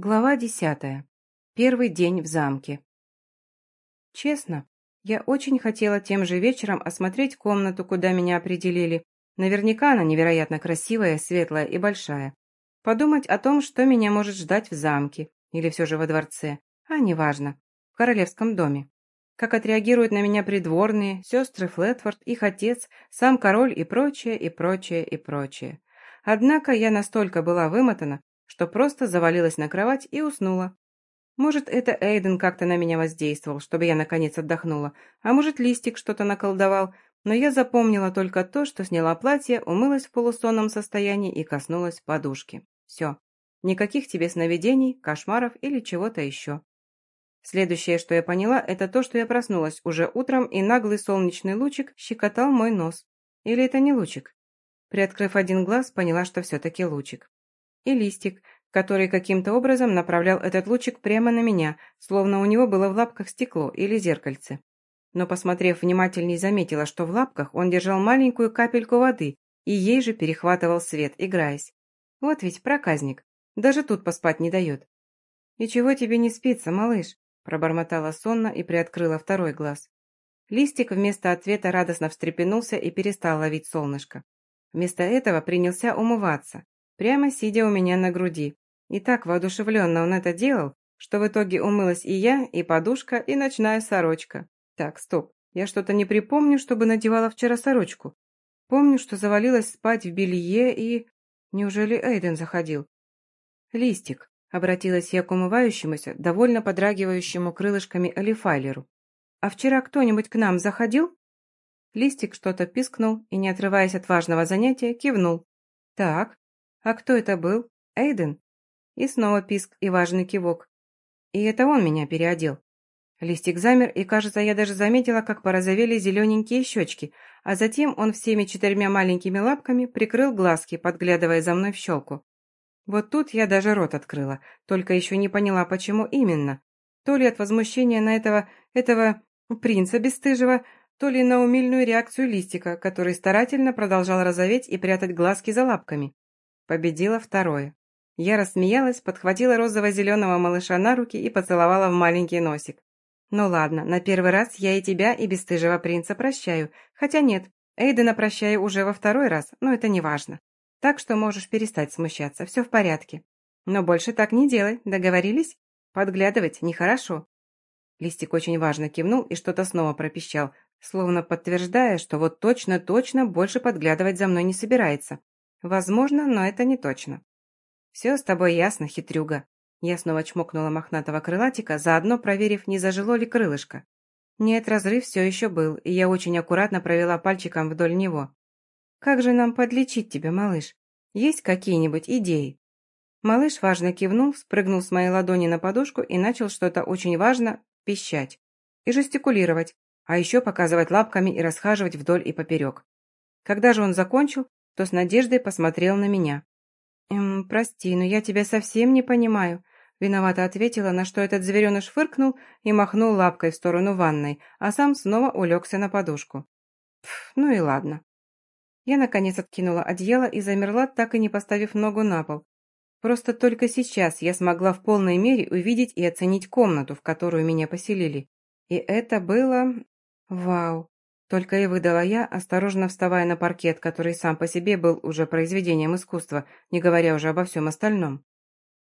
Глава десятая. Первый день в замке. Честно, я очень хотела тем же вечером осмотреть комнату, куда меня определили. Наверняка она невероятно красивая, светлая и большая. Подумать о том, что меня может ждать в замке, или все же во дворце, а неважно, в королевском доме. Как отреагируют на меня придворные, сестры Флетфорд, их отец, сам король и прочее, и прочее, и прочее. Однако я настолько была вымотана, что просто завалилась на кровать и уснула. Может, это Эйден как-то на меня воздействовал, чтобы я наконец отдохнула, а может, Листик что-то наколдовал, но я запомнила только то, что сняла платье, умылась в полусонном состоянии и коснулась подушки. Все. Никаких тебе сновидений, кошмаров или чего-то еще. Следующее, что я поняла, это то, что я проснулась уже утром, и наглый солнечный лучик щекотал мой нос. Или это не лучик? Приоткрыв один глаз, поняла, что все-таки лучик и листик, который каким-то образом направлял этот лучик прямо на меня, словно у него было в лапках стекло или зеркальце. Но, посмотрев внимательней, заметила, что в лапках он держал маленькую капельку воды и ей же перехватывал свет, играясь. Вот ведь проказник, даже тут поспать не дает. «И чего тебе не спится, малыш?» пробормотала сонно и приоткрыла второй глаз. Листик вместо ответа радостно встрепенулся и перестал ловить солнышко. Вместо этого принялся умываться, прямо сидя у меня на груди. И так воодушевленно он это делал, что в итоге умылась и я, и подушка, и ночная сорочка. Так, стоп, я что-то не припомню, чтобы надевала вчера сорочку. Помню, что завалилась спать в белье и... Неужели Эйден заходил? «Листик», — обратилась я к умывающемуся, довольно подрагивающему крылышками Алифайлеру. «А вчера кто-нибудь к нам заходил?» Листик что-то пискнул и, не отрываясь от важного занятия, кивнул. «Так, «А кто это был? Эйден?» И снова писк и важный кивок. «И это он меня переодел». Листик замер, и, кажется, я даже заметила, как порозовели зелененькие щечки, а затем он всеми четырьмя маленькими лапками прикрыл глазки, подглядывая за мной в щелку. Вот тут я даже рот открыла, только еще не поняла, почему именно. То ли от возмущения на этого, этого принца бесстыжего, то ли на умильную реакцию листика, который старательно продолжал розоветь и прятать глазки за лапками. Победила второе. Я рассмеялась, подхватила розово-зеленого малыша на руки и поцеловала в маленький носик. «Ну ладно, на первый раз я и тебя, и бесстыжего принца прощаю. Хотя нет, Эйдена прощаю уже во второй раз, но это не важно. Так что можешь перестать смущаться, все в порядке. Но больше так не делай, договорились? Подглядывать нехорошо». Листик очень важно кивнул и что-то снова пропищал, словно подтверждая, что вот точно-точно больше подглядывать за мной не собирается. Возможно, но это не точно. Все с тобой ясно, хитрюга. Я снова чмокнула мохнатого крылатика, заодно проверив, не зажило ли крылышко. Нет, разрыв все еще был, и я очень аккуратно провела пальчиком вдоль него. «Как же нам подлечить тебя, малыш? Есть какие-нибудь идеи?» Малыш важно кивнул, спрыгнул с моей ладони на подушку и начал что-то очень важно пищать и жестикулировать, а еще показывать лапками и расхаживать вдоль и поперек. Когда же он закончил, то с надеждой посмотрел на меня. «Эм, прости, но я тебя совсем не понимаю», Виновато ответила, на что этот звереныш фыркнул и махнул лапкой в сторону ванной, а сам снова улегся на подушку. Пф, ну и ладно. Я, наконец, откинула одеяло и замерла, так и не поставив ногу на пол. Просто только сейчас я смогла в полной мере увидеть и оценить комнату, в которую меня поселили. И это было... Вау! Только и выдала я, осторожно вставая на паркет, который сам по себе был уже произведением искусства, не говоря уже обо всем остальном.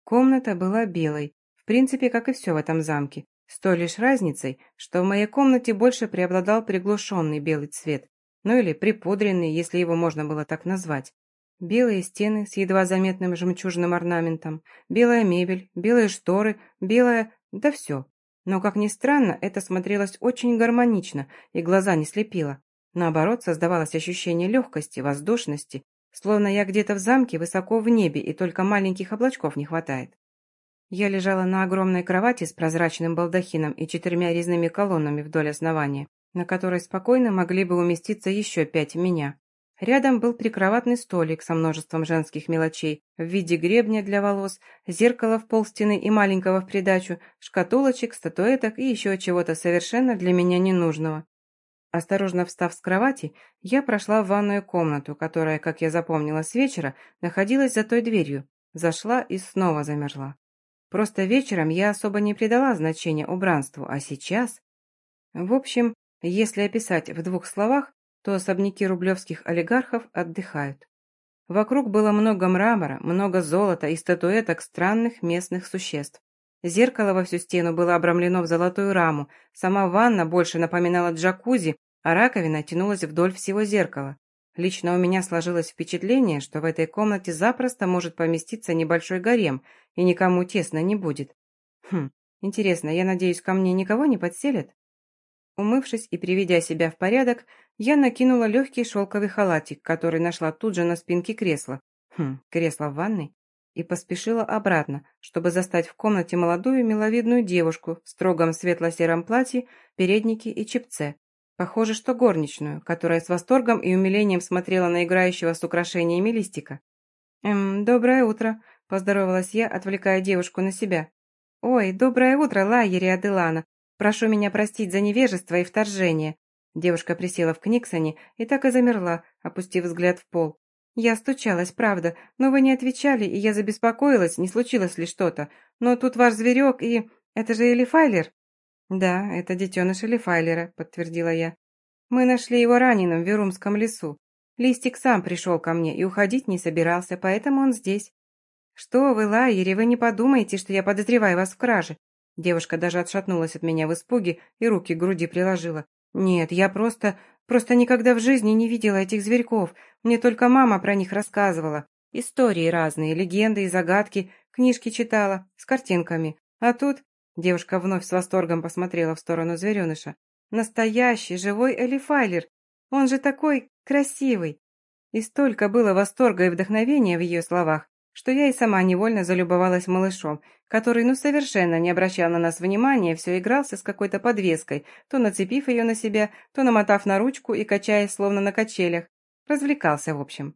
Комната была белой, в принципе, как и все в этом замке, с той лишь разницей, что в моей комнате больше преобладал приглушенный белый цвет, ну или припудренный, если его можно было так назвать. Белые стены с едва заметным жемчужным орнаментом, белая мебель, белые шторы, белая... да все. Но, как ни странно, это смотрелось очень гармонично и глаза не слепило. Наоборот, создавалось ощущение легкости, воздушности, словно я где-то в замке высоко в небе и только маленьких облачков не хватает. Я лежала на огромной кровати с прозрачным балдахином и четырьмя резными колоннами вдоль основания, на которой спокойно могли бы уместиться еще пять меня. Рядом был прикроватный столик со множеством женских мелочей в виде гребня для волос, зеркала в полстены и маленького в придачу, шкатулочек, статуэток и еще чего-то совершенно для меня ненужного. Осторожно встав с кровати, я прошла в ванную комнату, которая, как я запомнила с вечера, находилась за той дверью, зашла и снова замерла. Просто вечером я особо не придала значения убранству, а сейчас... В общем, если описать в двух словах, то особняки рублевских олигархов отдыхают. Вокруг было много мрамора, много золота и статуэток странных местных существ. Зеркало во всю стену было обрамлено в золотую раму, сама ванна больше напоминала джакузи, а раковина тянулась вдоль всего зеркала. Лично у меня сложилось впечатление, что в этой комнате запросто может поместиться небольшой гарем, и никому тесно не будет. Хм, интересно, я надеюсь, ко мне никого не подселят? Умывшись и приведя себя в порядок, я накинула легкий шелковый халатик, который нашла тут же на спинке кресла. Хм, кресло в ванной. И поспешила обратно, чтобы застать в комнате молодую миловидную девушку в строгом светло-сером платье, переднике и чепце. Похоже, что горничную, которая с восторгом и умилением смотрела на играющего с украшениями листика. «Эм, доброе утро», – поздоровалась я, отвлекая девушку на себя. «Ой, доброе утро, Лайери Аделана. Прошу меня простить за невежество и вторжение». Девушка присела в Книксоне и так и замерла, опустив взгляд в пол. «Я стучалась, правда, но вы не отвечали, и я забеспокоилась, не случилось ли что-то. Но тут ваш зверек и... Это же Элифайлер?» «Да, это детеныш Элифайлера», — подтвердила я. «Мы нашли его раненым в Верумском лесу. Листик сам пришел ко мне и уходить не собирался, поэтому он здесь». «Что вы, Лайери, вы не подумаете, что я подозреваю вас в краже. Девушка даже отшатнулась от меня в испуге и руки к груди приложила. «Нет, я просто... просто никогда в жизни не видела этих зверьков. Мне только мама про них рассказывала. Истории разные, легенды и загадки, книжки читала, с картинками. А тут...» Девушка вновь с восторгом посмотрела в сторону звереныша. «Настоящий, живой элифайлер! Он же такой красивый!» И столько было восторга и вдохновения в ее словах, что я и сама невольно залюбовалась малышом, который ну совершенно не обращал на нас внимания, все игрался с какой-то подвеской, то нацепив ее на себя, то намотав на ручку и качаясь словно на качелях. Развлекался, в общем.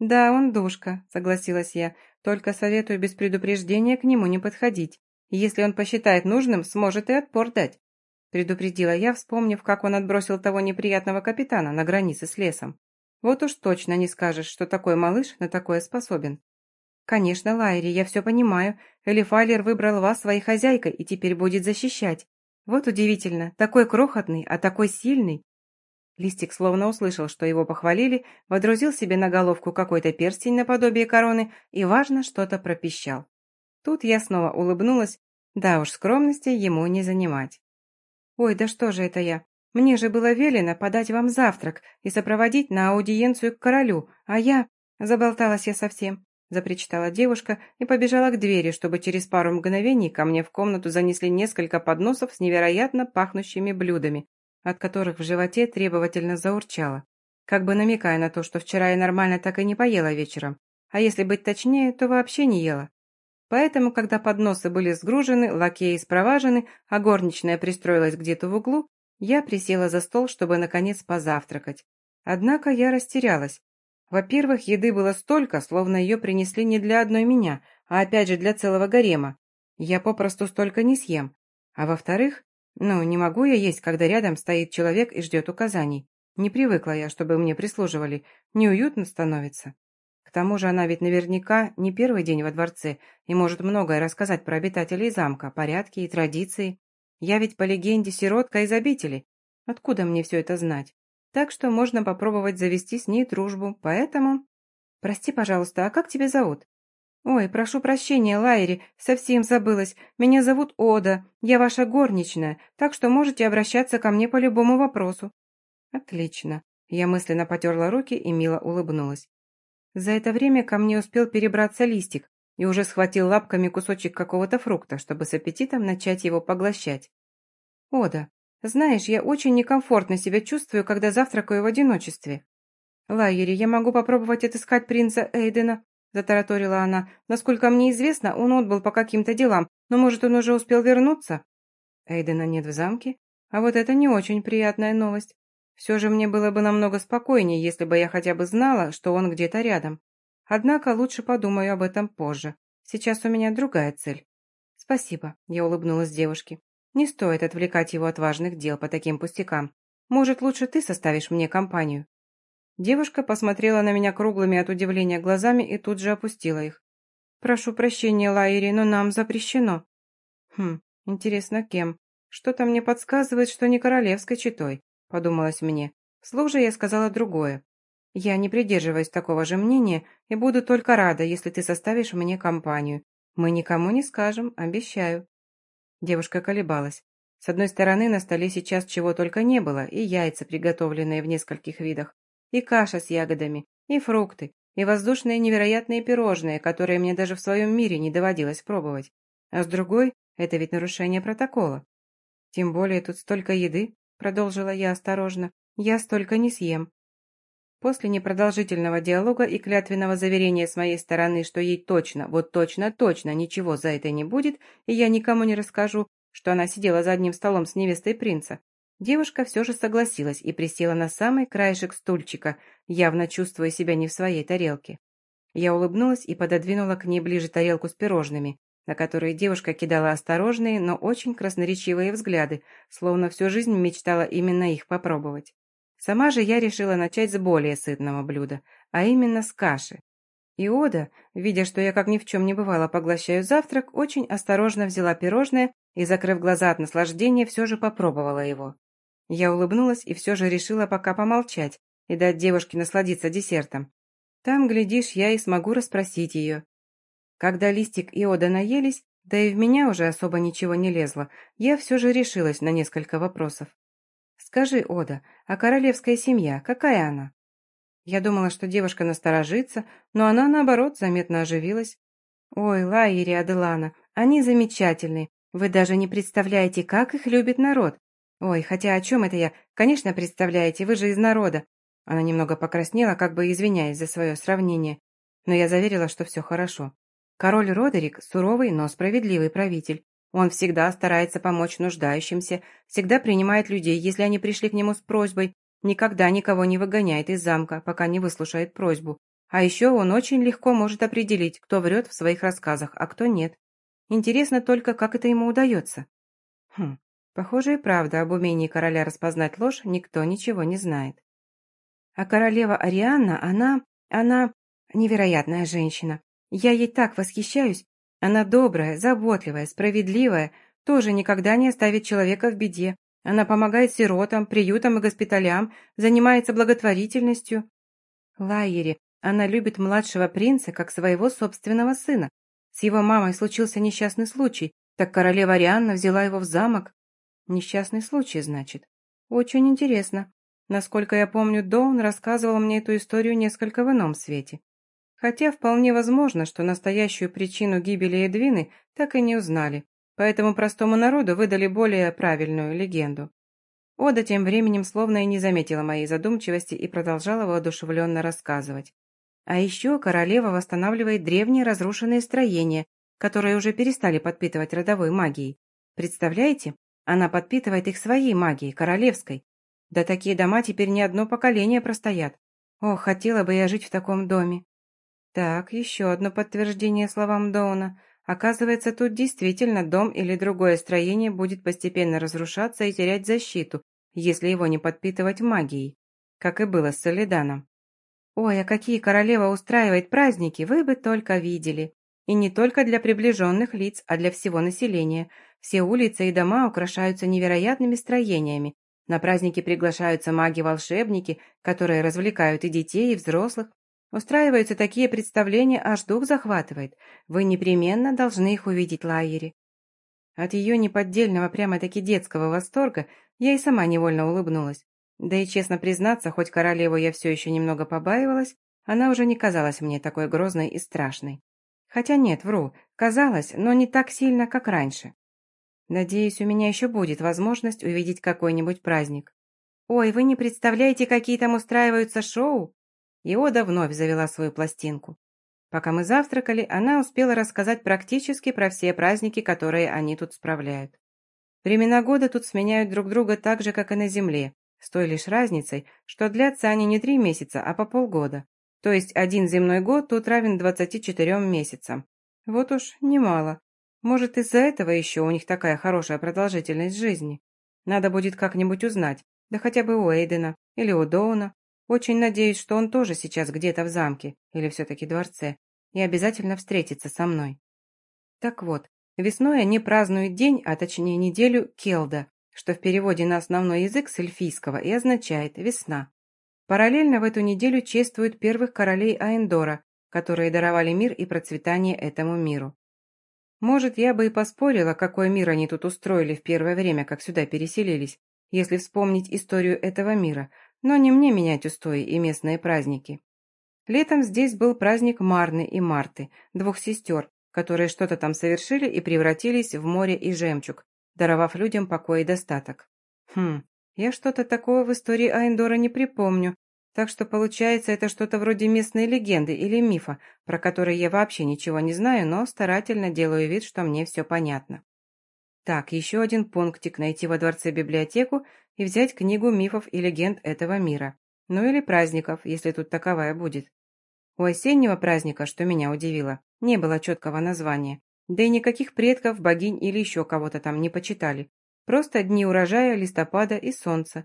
«Да, он душка», — согласилась я, «только советую без предупреждения к нему не подходить. Если он посчитает нужным, сможет и отпор дать», — предупредила я, вспомнив, как он отбросил того неприятного капитана на границе с лесом. «Вот уж точно не скажешь, что такой малыш на такое способен». «Конечно, Лайри, я все понимаю. Элифайлер выбрал вас своей хозяйкой и теперь будет защищать. Вот удивительно, такой крохотный, а такой сильный». Листик словно услышал, что его похвалили, водрузил себе на головку какой-то перстень наподобие короны и, важно, что-то пропищал. Тут я снова улыбнулась, да уж, скромности ему не занимать. «Ой, да что же это я? Мне же было велено подать вам завтрак и сопроводить на аудиенцию к королю, а я...» Заболталась я совсем. – запричитала девушка и побежала к двери, чтобы через пару мгновений ко мне в комнату занесли несколько подносов с невероятно пахнущими блюдами, от которых в животе требовательно заурчало, как бы намекая на то, что вчера я нормально так и не поела вечером, а если быть точнее, то вообще не ела. Поэтому, когда подносы были сгружены, лакеи спроважены, а горничная пристроилась где-то в углу, я присела за стол, чтобы, наконец, позавтракать. Однако я растерялась. Во-первых, еды было столько, словно ее принесли не для одной меня, а опять же для целого гарема. Я попросту столько не съем. А во-вторых, ну, не могу я есть, когда рядом стоит человек и ждет указаний. Не привыкла я, чтобы мне прислуживали. Неуютно становится. К тому же она ведь наверняка не первый день во дворце и может многое рассказать про обитателей замка, порядки и традиции. Я ведь по легенде сиротка из обители. Откуда мне все это знать? Так что можно попробовать завести с ней дружбу, поэтому... Прости, пожалуйста, а как тебя зовут? Ой, прошу прощения, Лайри, совсем забылась. Меня зовут Ода, я ваша горничная, так что можете обращаться ко мне по любому вопросу. Отлично. Я мысленно потерла руки и мило улыбнулась. За это время ко мне успел перебраться листик и уже схватил лапками кусочек какого-то фрукта, чтобы с аппетитом начать его поглощать. «Ода, знаешь, я очень некомфортно себя чувствую, когда завтракаю в одиночестве. Лайери, я могу попробовать отыскать принца Эйдена, затараторила она. Насколько мне известно, он отбыл по каким-то делам, но, может, он уже успел вернуться? Эйдена нет в замке? А вот это не очень приятная новость. Все же мне было бы намного спокойнее, если бы я хотя бы знала, что он где-то рядом. Однако лучше подумаю об этом позже. Сейчас у меня другая цель. Спасибо, я улыбнулась девушке. Не стоит отвлекать его от важных дел по таким пустякам. Может, лучше ты составишь мне компанию?» Девушка посмотрела на меня круглыми от удивления глазами и тут же опустила их. «Прошу прощения, Лайри, но нам запрещено». «Хм, интересно, кем? Что-то мне подсказывает, что не королевской читой», – подумалось мне. Вслух же я сказала другое. «Я не придерживаюсь такого же мнения и буду только рада, если ты составишь мне компанию. Мы никому не скажем, обещаю». Девушка колебалась. С одной стороны, на столе сейчас чего только не было, и яйца, приготовленные в нескольких видах, и каша с ягодами, и фрукты, и воздушные невероятные пирожные, которые мне даже в своем мире не доводилось пробовать. А с другой, это ведь нарушение протокола. Тем более тут столько еды, продолжила я осторожно, я столько не съем. После непродолжительного диалога и клятвенного заверения с моей стороны, что ей точно, вот точно, точно ничего за это не будет, и я никому не расскажу, что она сидела за одним столом с невестой принца, Девушка все же согласилась и присела на самый краешек стульчика, явно чувствуя себя не в своей тарелке. Я улыбнулась и пододвинула к ней ближе тарелку с пирожными, на которые девушка кидала осторожные, но очень красноречивые взгляды, словно всю жизнь мечтала именно их попробовать. Сама же я решила начать с более сытного блюда, а именно с каши. Иода, видя, что я как ни в чем не бывало поглощаю завтрак, очень осторожно взяла пирожное и, закрыв глаза от наслаждения, все же попробовала его. Я улыбнулась и все же решила пока помолчать и дать девушке насладиться десертом. Там, глядишь, я и смогу расспросить ее. Когда Листик и Ода наелись, да и в меня уже особо ничего не лезло, я все же решилась на несколько вопросов. «Скажи, Ода, а королевская семья, какая она?» Я думала, что девушка насторожится, но она, наоборот, заметно оживилась. «Ой, Лайери Аделана, они замечательные. Вы даже не представляете, как их любит народ. «Ой, хотя о чем это я? Конечно, представляете, вы же из народа». Она немного покраснела, как бы извиняясь за свое сравнение. Но я заверила, что все хорошо. Король Родерик – суровый, но справедливый правитель. Он всегда старается помочь нуждающимся, всегда принимает людей, если они пришли к нему с просьбой, никогда никого не выгоняет из замка, пока не выслушает просьбу. А еще он очень легко может определить, кто врет в своих рассказах, а кто нет. Интересно только, как это ему удается. Хм, Похоже и правда, об умении короля распознать ложь никто ничего не знает. А королева Арианна, она... она... невероятная женщина. Я ей так восхищаюсь. Она добрая, заботливая, справедливая, тоже никогда не оставит человека в беде. Она помогает сиротам, приютам и госпиталям, занимается благотворительностью. Лайери, она любит младшего принца как своего собственного сына. С его мамой случился несчастный случай, так королева Арианна взяла его в замок. Несчастный случай, значит. Очень интересно. Насколько я помню, Доун рассказывал мне эту историю несколько в ином свете. Хотя вполне возможно, что настоящую причину гибели Эдвины так и не узнали, поэтому простому народу выдали более правильную легенду. Ода тем временем словно и не заметила моей задумчивости и продолжала воодушевленно рассказывать. А еще королева восстанавливает древние разрушенные строения, которые уже перестали подпитывать родовой магией. Представляете, она подпитывает их своей магией, королевской. Да такие дома теперь не одно поколение простоят. О, хотела бы я жить в таком доме. Так, еще одно подтверждение словам Доуна. Оказывается, тут действительно дом или другое строение будет постепенно разрушаться и терять защиту, если его не подпитывать магией, как и было с Солиданом. Ой, а какие королева устраивает праздники, вы бы только видели. И не только для приближенных лиц, а для всего населения. Все улицы и дома украшаются невероятными строениями. На праздники приглашаются маги-волшебники, которые развлекают и детей, и взрослых. Устраиваются такие представления, аж дух захватывает. Вы непременно должны их увидеть, Лайери. От ее неподдельного прямо-таки детского восторга я и сама невольно улыбнулась. Да и честно признаться, хоть королеву я все еще немного побаивалась, она уже не казалась мне такой грозной и страшной. Хотя нет, вру, казалось, но не так сильно, как раньше. Надеюсь, у меня еще будет возможность увидеть какой-нибудь праздник. Ой, вы не представляете, какие там устраиваются шоу? Иода вновь завела свою пластинку. Пока мы завтракали, она успела рассказать практически про все праздники, которые они тут справляют. Времена года тут сменяют друг друга так же, как и на Земле, с той лишь разницей, что длятся они не три месяца, а по полгода. То есть один земной год тут равен 24 месяцам. Вот уж немало. Может, из-за этого еще у них такая хорошая продолжительность жизни. Надо будет как-нибудь узнать, да хотя бы у Эйдена или у Доуна. Очень надеюсь, что он тоже сейчас где-то в замке или все-таки дворце. и обязательно встретиться со мной. Так вот, весной они празднуют день, а точнее неделю Келда, что в переводе на основной язык с эльфийского и означает «весна». Параллельно в эту неделю чествуют первых королей Аэндора, которые даровали мир и процветание этому миру. Может, я бы и поспорила, какой мир они тут устроили в первое время, как сюда переселились, если вспомнить историю этого мира, но не мне менять устои и местные праздники. Летом здесь был праздник Марны и Марты, двух сестер, которые что-то там совершили и превратились в море и жемчуг, даровав людям покой и достаток. Хм, я что-то такого в истории Айндора не припомню, так что получается это что-то вроде местной легенды или мифа, про который я вообще ничего не знаю, но старательно делаю вид, что мне все понятно. Так, еще один пунктик – найти во дворце библиотеку и взять книгу мифов и легенд этого мира. Ну или праздников, если тут таковая будет. У осеннего праздника, что меня удивило, не было четкого названия. Да и никаких предков, богинь или еще кого-то там не почитали. Просто дни урожая, листопада и солнца.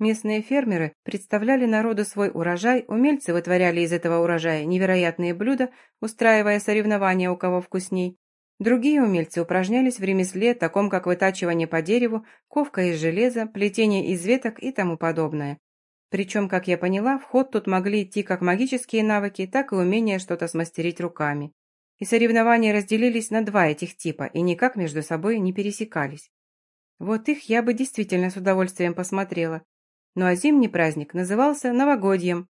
Местные фермеры представляли народу свой урожай, умельцы вытворяли из этого урожая невероятные блюда, устраивая соревнования у кого вкусней. Другие умельцы упражнялись в ремесле, таком как вытачивание по дереву, ковка из железа, плетение из веток и тому подобное. Причем, как я поняла, в ход тут могли идти как магические навыки, так и умение что-то смастерить руками. И соревнования разделились на два этих типа и никак между собой не пересекались. Вот их я бы действительно с удовольствием посмотрела, ну а зимний праздник назывался Новогодьем,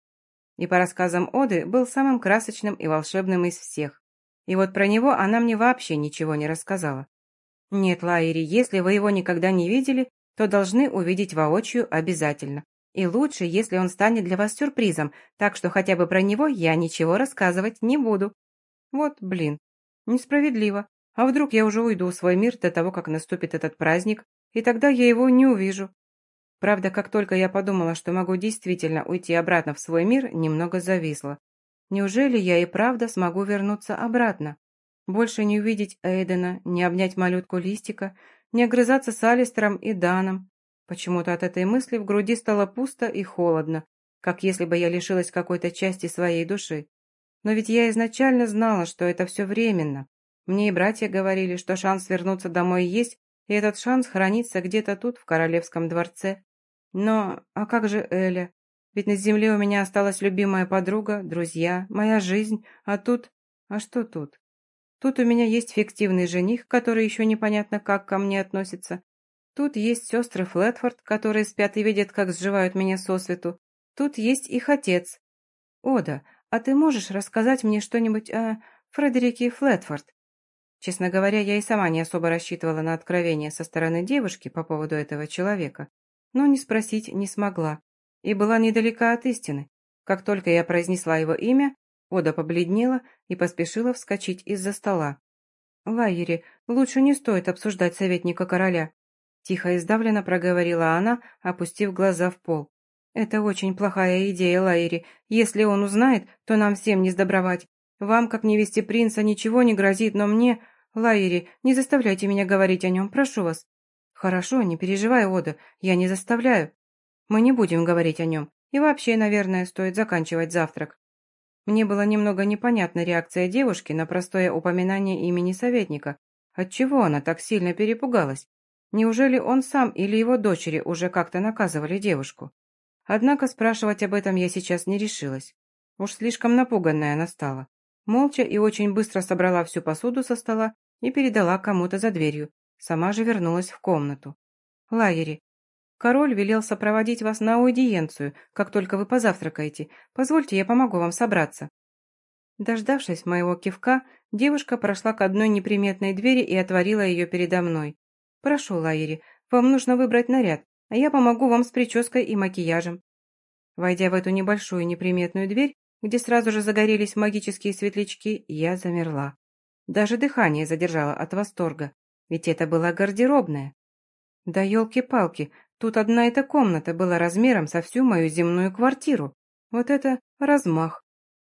и по рассказам Оды был самым красочным и волшебным из всех. И вот про него она мне вообще ничего не рассказала. Нет, Лайери, если вы его никогда не видели, то должны увидеть воочию обязательно. И лучше, если он станет для вас сюрпризом, так что хотя бы про него я ничего рассказывать не буду. Вот, блин, несправедливо. А вдруг я уже уйду в свой мир до того, как наступит этот праздник, и тогда я его не увижу. Правда, как только я подумала, что могу действительно уйти обратно в свой мир, немного зависла. Неужели я и правда смогу вернуться обратно? Больше не увидеть Эйдена, не обнять малютку Листика, не огрызаться с Алистером и Даном. Почему-то от этой мысли в груди стало пусто и холодно, как если бы я лишилась какой-то части своей души. Но ведь я изначально знала, что это все временно. Мне и братья говорили, что шанс вернуться домой есть, и этот шанс хранится где-то тут, в королевском дворце. Но, а как же Эля? Ведь на земле у меня осталась любимая подруга, друзья, моя жизнь, а тут... А что тут? Тут у меня есть фиктивный жених, который еще непонятно как ко мне относится. Тут есть сестры Флетфорд, которые спят и видят, как сживают меня сосвету. Тут есть их отец. Ода, а ты можешь рассказать мне что-нибудь о Фредерике Флетфорд? Честно говоря, я и сама не особо рассчитывала на откровение со стороны девушки по поводу этого человека но не спросить не смогла. И была недалека от истины. Как только я произнесла его имя, Ода побледнела и поспешила вскочить из-за стола. «Лайери, лучше не стоит обсуждать советника короля», тихо и сдавленно проговорила она, опустив глаза в пол. «Это очень плохая идея, Лайери. Если он узнает, то нам всем не сдобровать. Вам, как невесте принца, ничего не грозит, но мне... Лайери, не заставляйте меня говорить о нем, прошу вас. «Хорошо, не переживай, Ода, я не заставляю. Мы не будем говорить о нем. И вообще, наверное, стоит заканчивать завтрак». Мне была немного непонятна реакция девушки на простое упоминание имени советника. Отчего она так сильно перепугалась? Неужели он сам или его дочери уже как-то наказывали девушку? Однако спрашивать об этом я сейчас не решилась. Уж слишком напуганная она стала. Молча и очень быстро собрала всю посуду со стола и передала кому-то за дверью, Сама же вернулась в комнату. «Лайери, король велел сопроводить вас на аудиенцию, как только вы позавтракаете. Позвольте, я помогу вам собраться». Дождавшись моего кивка, девушка прошла к одной неприметной двери и отворила ее передо мной. «Прошу, Лайери, вам нужно выбрать наряд, а я помогу вам с прической и макияжем». Войдя в эту небольшую неприметную дверь, где сразу же загорелись магические светлячки, я замерла. Даже дыхание задержала от восторга. Ведь это была гардеробная. Да елки-палки, тут одна эта комната была размером со всю мою земную квартиру. Вот это размах.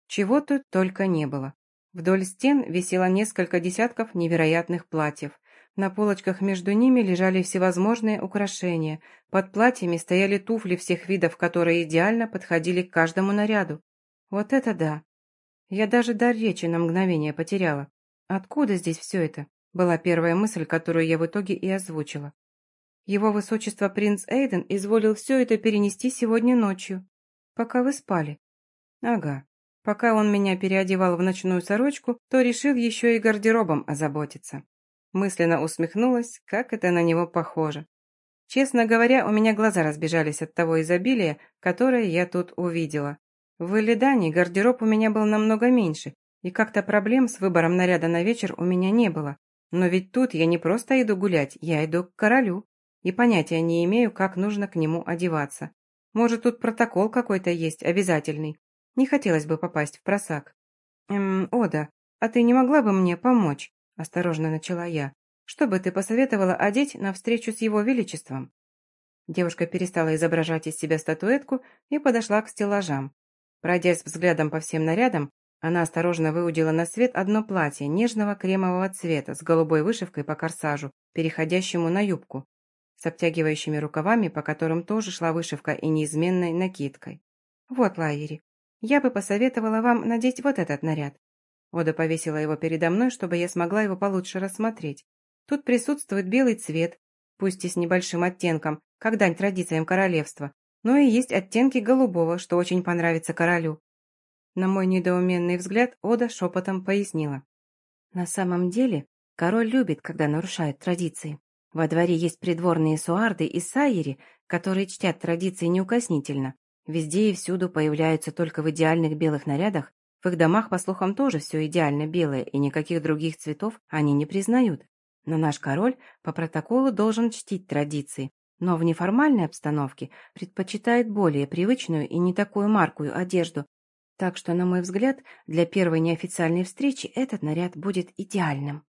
Чего тут только не было. Вдоль стен висело несколько десятков невероятных платьев. На полочках между ними лежали всевозможные украшения. Под платьями стояли туфли всех видов, которые идеально подходили к каждому наряду. Вот это да! Я даже дар речи на мгновение потеряла. Откуда здесь все это? Была первая мысль, которую я в итоге и озвучила. Его высочество принц Эйден изволил все это перенести сегодня ночью, пока вы спали. Ага. Пока он меня переодевал в ночную сорочку, то решил еще и гардеробом озаботиться. Мысленно усмехнулась, как это на него похоже. Честно говоря, у меня глаза разбежались от того изобилия, которое я тут увидела. В Элидане гардероб у меня был намного меньше, и как-то проблем с выбором наряда на вечер у меня не было. Но ведь тут я не просто иду гулять, я иду к королю. И понятия не имею, как нужно к нему одеваться. Может, тут протокол какой-то есть, обязательный. Не хотелось бы попасть в просак. «Эм, Ода, а ты не могла бы мне помочь?» – осторожно начала я. «Что бы ты посоветовала одеть на встречу с его величеством?» Девушка перестала изображать из себя статуэтку и подошла к стеллажам. Пройдясь взглядом по всем нарядам, она осторожно выудила на свет одно платье нежного кремового цвета с голубой вышивкой по корсажу, переходящему на юбку, с обтягивающими рукавами, по которым тоже шла вышивка и неизменной накидкой. «Вот, Лайери, я бы посоветовала вам надеть вот этот наряд». Ода повесила его передо мной, чтобы я смогла его получше рассмотреть. Тут присутствует белый цвет, пусть и с небольшим оттенком, как дань традициям королевства, но и есть оттенки голубого, что очень понравится королю. На мой недоуменный взгляд Ода шепотом пояснила. На самом деле, король любит, когда нарушают традиции. Во дворе есть придворные суарды и сайери, которые чтят традиции неукоснительно. Везде и всюду появляются только в идеальных белых нарядах. В их домах, по слухам, тоже все идеально белое, и никаких других цветов они не признают. Но наш король по протоколу должен чтить традиции, но в неформальной обстановке предпочитает более привычную и не такую маркую одежду, так что, на мой взгляд, для первой неофициальной встречи этот наряд будет идеальным.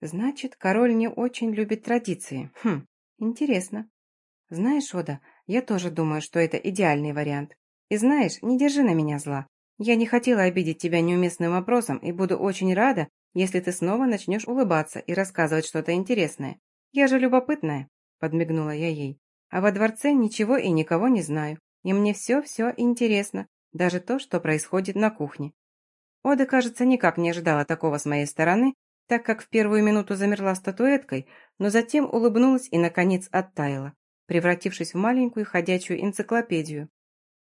Значит, король не очень любит традиции. Хм, интересно. Знаешь, Ода, я тоже думаю, что это идеальный вариант. И знаешь, не держи на меня зла. Я не хотела обидеть тебя неуместным вопросом и буду очень рада, если ты снова начнешь улыбаться и рассказывать что-то интересное. Я же любопытная, подмигнула я ей. А во дворце ничего и никого не знаю. И мне все-все интересно даже то, что происходит на кухне. Ода, кажется, никак не ожидала такого с моей стороны, так как в первую минуту замерла статуэткой, но затем улыбнулась и, наконец, оттаяла, превратившись в маленькую ходячую энциклопедию.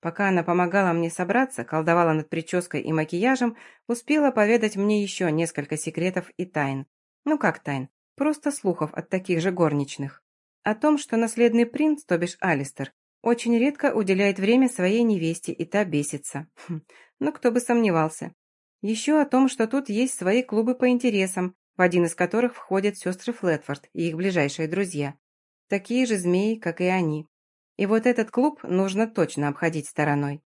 Пока она помогала мне собраться, колдовала над прической и макияжем, успела поведать мне еще несколько секретов и тайн. Ну как тайн? Просто слухов от таких же горничных. О том, что наследный принц, то бишь Алистер, очень редко уделяет время своей невесте, и та бесится. Хм, ну, кто бы сомневался. Еще о том, что тут есть свои клубы по интересам, в один из которых входят сестры Флетфорд и их ближайшие друзья. Такие же змеи, как и они. И вот этот клуб нужно точно обходить стороной.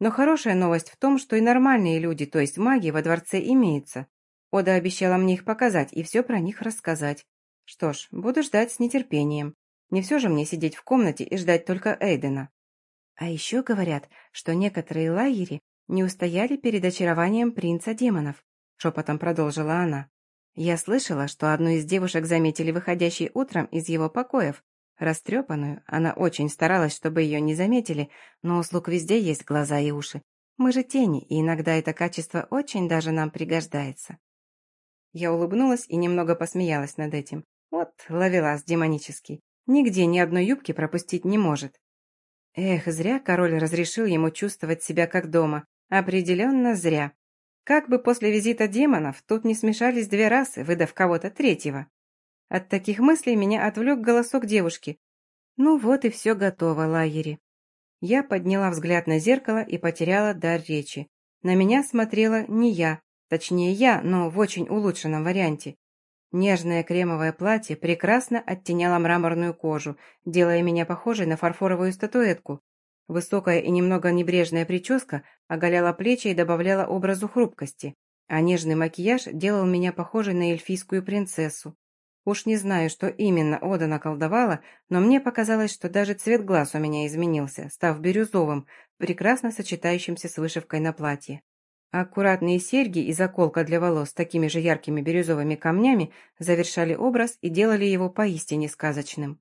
Но хорошая новость в том, что и нормальные люди, то есть маги, во дворце имеются. Ода обещала мне их показать и все про них рассказать. Что ж, буду ждать с нетерпением. Не все же мне сидеть в комнате и ждать только Эйдена. А еще говорят, что некоторые лайери не устояли перед очарованием принца демонов, шепотом продолжила она. Я слышала, что одну из девушек заметили выходящей утром из его покоев. Растрепанную, она очень старалась, чтобы ее не заметили, но у слуг везде есть глаза и уши. Мы же тени, и иногда это качество очень даже нам пригождается. Я улыбнулась и немного посмеялась над этим. Вот, ловелас демонический. Нигде ни одной юбки пропустить не может. Эх, зря король разрешил ему чувствовать себя как дома. Определенно зря. Как бы после визита демонов тут не смешались две расы, выдав кого-то третьего. От таких мыслей меня отвлек голосок девушки. Ну вот и все готово, Лайери. Я подняла взгляд на зеркало и потеряла дар речи. На меня смотрела не я, точнее я, но в очень улучшенном варианте. Нежное кремовое платье прекрасно оттеняло мраморную кожу, делая меня похожей на фарфоровую статуэтку. Высокая и немного небрежная прическа оголяла плечи и добавляла образу хрупкости, а нежный макияж делал меня похожей на эльфийскую принцессу. Уж не знаю, что именно Ода наколдовала, но мне показалось, что даже цвет глаз у меня изменился, став бирюзовым, прекрасно сочетающимся с вышивкой на платье. Аккуратные серьги и заколка для волос с такими же яркими бирюзовыми камнями завершали образ и делали его поистине сказочным.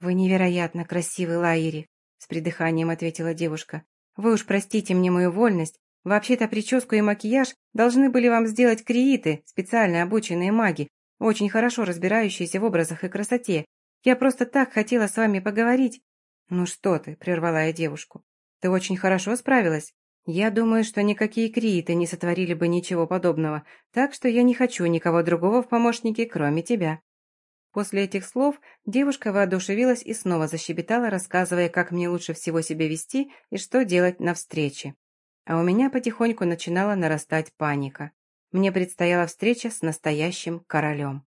«Вы невероятно красивый, Лайери», — с придыханием ответила девушка. «Вы уж простите мне мою вольность, Вообще-то прическу и макияж должны были вам сделать крииты, специально обученные маги, очень хорошо разбирающиеся в образах и красоте. Я просто так хотела с вами поговорить». «Ну что ты», — прервала я девушку. «Ты очень хорошо справилась. Я думаю, что никакие крииты не сотворили бы ничего подобного, так что я не хочу никого другого в помощнике, кроме тебя». После этих слов девушка воодушевилась и снова защебетала, рассказывая, как мне лучше всего себя вести и что делать на встрече. А у меня потихоньку начинала нарастать паника. Мне предстояла встреча с настоящим королем.